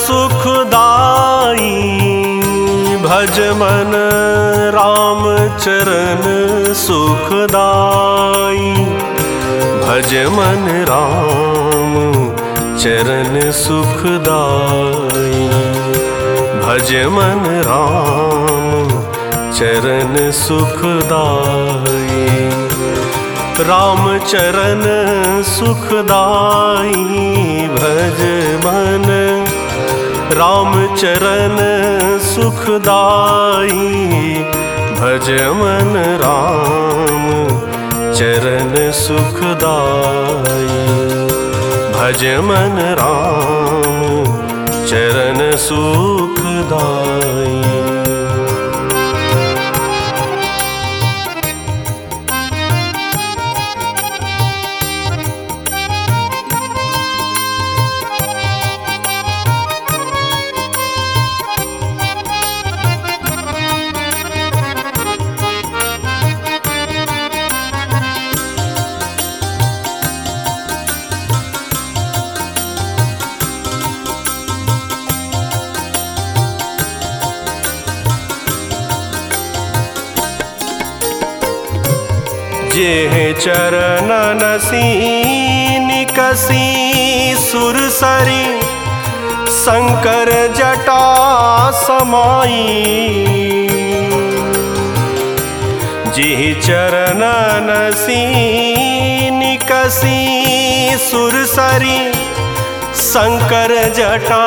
सुखदाई भज मन राम चरण सुखदाई भज मन राम चरण सुखदाई भज मन राम चरण सुखदाई सुखदाई भज मन। राम चरण सुखदाई भज मन। राम चरण सुखदाई भज मन। राम चरण सुखदाई जेह चरणन निकसी सुरसरी शंकर जटा समाई। जिह चरणन निकसी सुरसरी शंकर जटा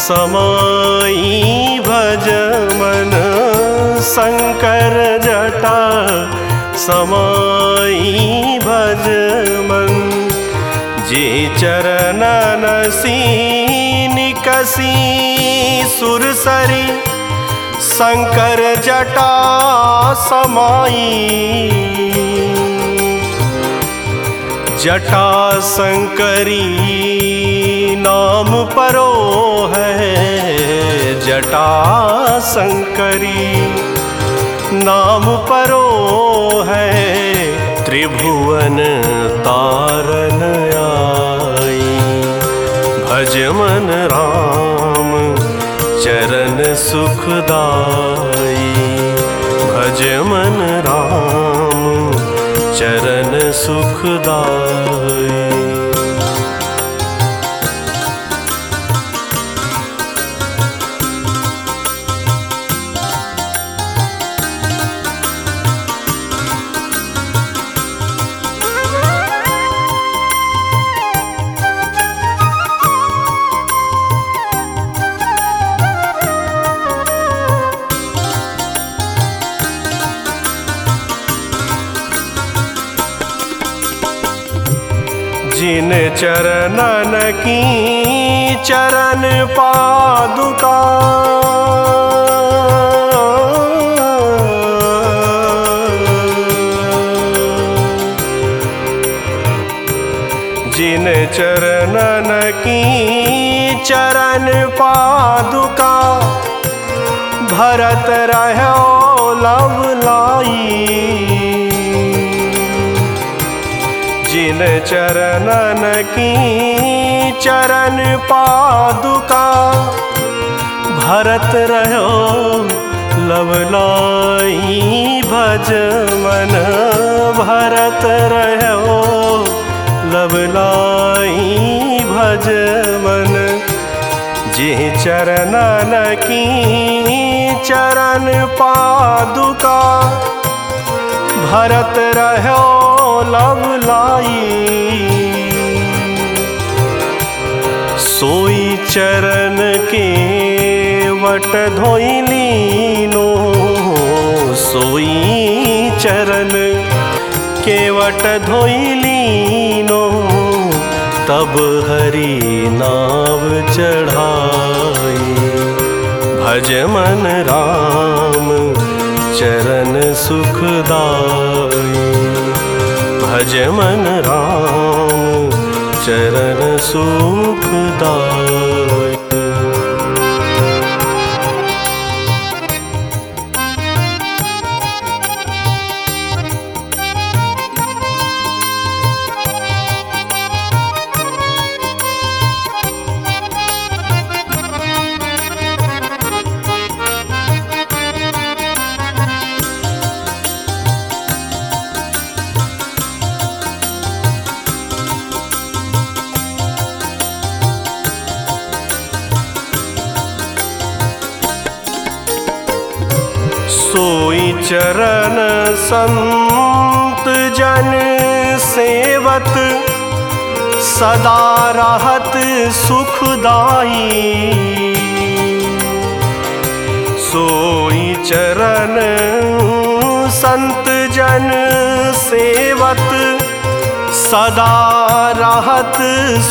समाई भज मन। शंकर जटा समाई भज मन। जे चरणन निकसी सुरसरी शंकर जटा समाई। जटा शंकरी नाम परो है, जटा शंकरी। नाम परो है। त्रिभुवन आई भज मन राम चरण सुखदाई। भज मन राम चरण सुखदाई जिन चरणन की चरण पादुका। जिन चरणन की चरण पादुका भरत रहो लव लाई जिन चरणन की चरण पादुका, भरत रहो लवलाई भज मन, भरत रहो लवलाई भज मन। जे चरणन की चरण पादुका, भरत रहो लवलाई सोई चरण के वट धोइलीनो सोई चरण के वट धोइलीनो तब हरि नाव चढ़ाई। भज मन राम, चरण सुखदाई भज मन राम चरण सुखदाई चरण संत जन सेवत सदा रहत सुखदाई सोई चरण संत जन सेवत सदा रहत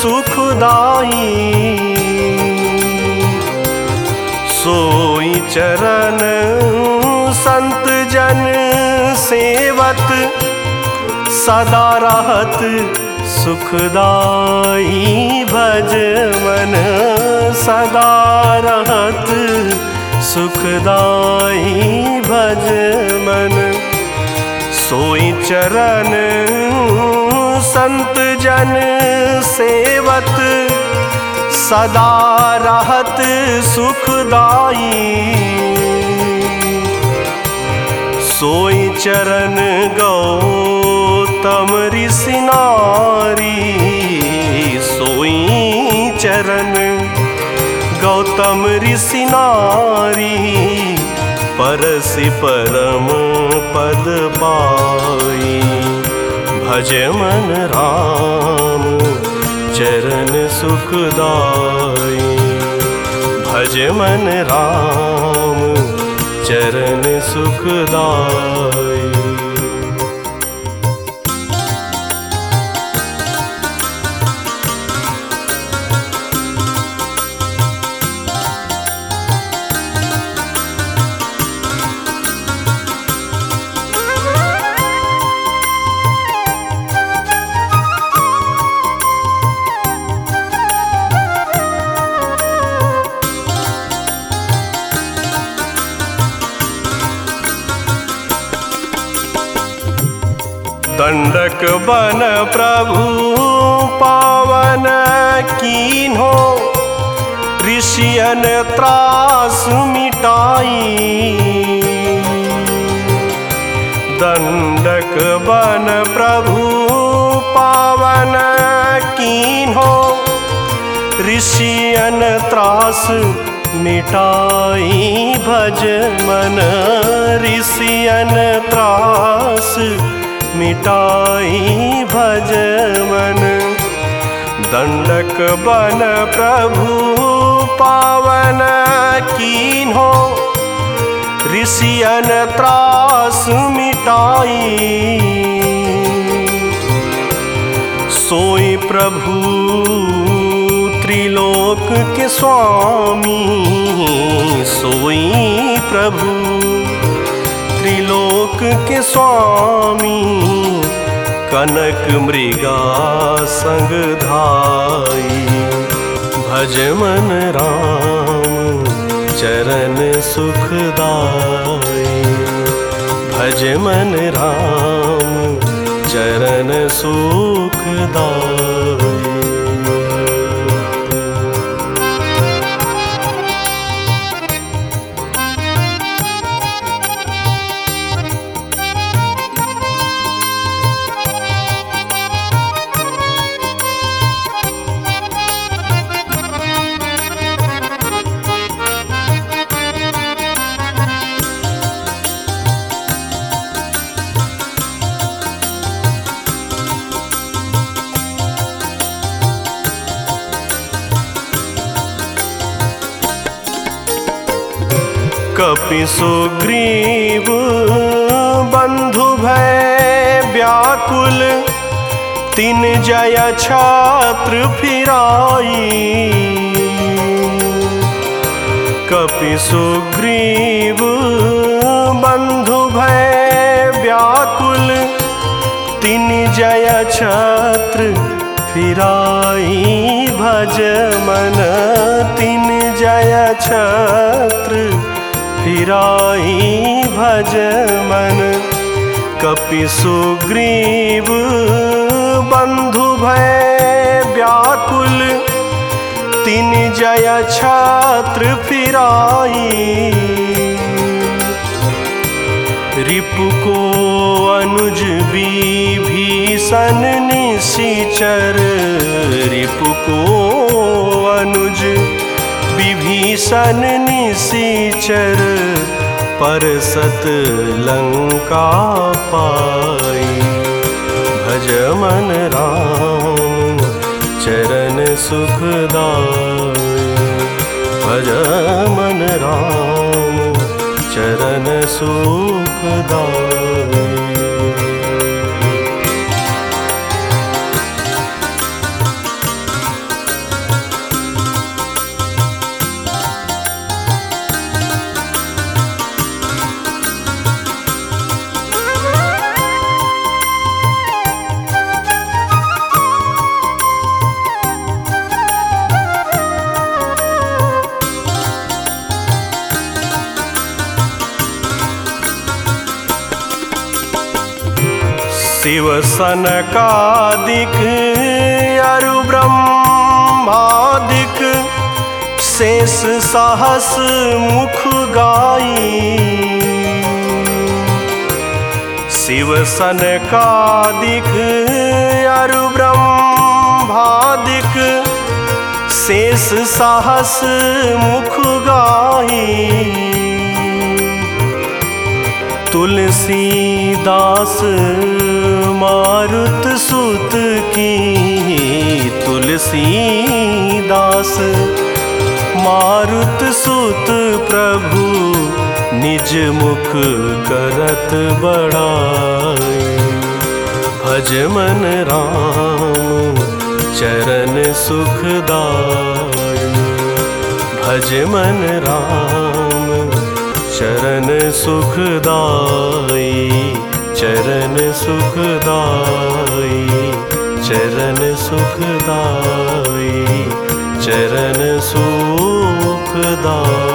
सुखदाई सोई चरण संत जन सेवत सदा रहत सुखदाई भज मन सदा रहत सुखदाई भज मन। सोई चरण संत जन सेवत सदा रहत सुखदाई सोई चरण गौतम ऋषि सोई चरण गौतम ऋषि नारी परम पद पाई। भज मन राम चरण सुखदाई भज मन राम चरण सुखदाय बन प्रभु पावन कीन्हो। ऋषियन त्रास मिटाई। दंडक बन प्रभु पावन कीन्हो। ऋषियन त्रास मिटाई भज मन ऋषियन त्रास मिटाई भज मन दंडक बन प्रभु पावन कीन्हो ऋषियन त्रास मिटाई। सोई प्रभु त्रिलोक के स्वामी सोई प्रभु त्रिलोक के स्वामी, कनक मृगा संग धाई। भज मन राम, चरण सुखदाई भज मन राम, चरण सुखदाई कपि सुग्रीव, बंधु भय व्याकुल, तिन जय छात्र फिराई। कपि सुग्रीव, बंधु भय व्याकुल, तिन जय छत्र फिराई। भज मन, तिन जय छत्र फिराई भज मन, कपि सुग्रीव बंधु भय व्याकुल, तिन जय छात्र फिराई। रिपु को अनुज विभीषण निशिचर, रिपु को अनुज विभीषण निशिचर परसत लंका पाई। भज मन राम चरण सुखदाई भज मन राम चरण सुखदाई शिव सनकादिक अरु ब्रह्मादिक शेष सहस मुख गाई। शिव सनकादिक अरु ब्रह्मादिक शेष सहस मुख गाई तुलसीदास मारुत सुत की तुलसीदास मारुत सुत प्रभु निज मुख करत बड़ाई। भज मन राम चरण सुखदाई भज मन राम चरण सुखदाई चरण सुखदाई चरण सुखदाई चरण सुखदाई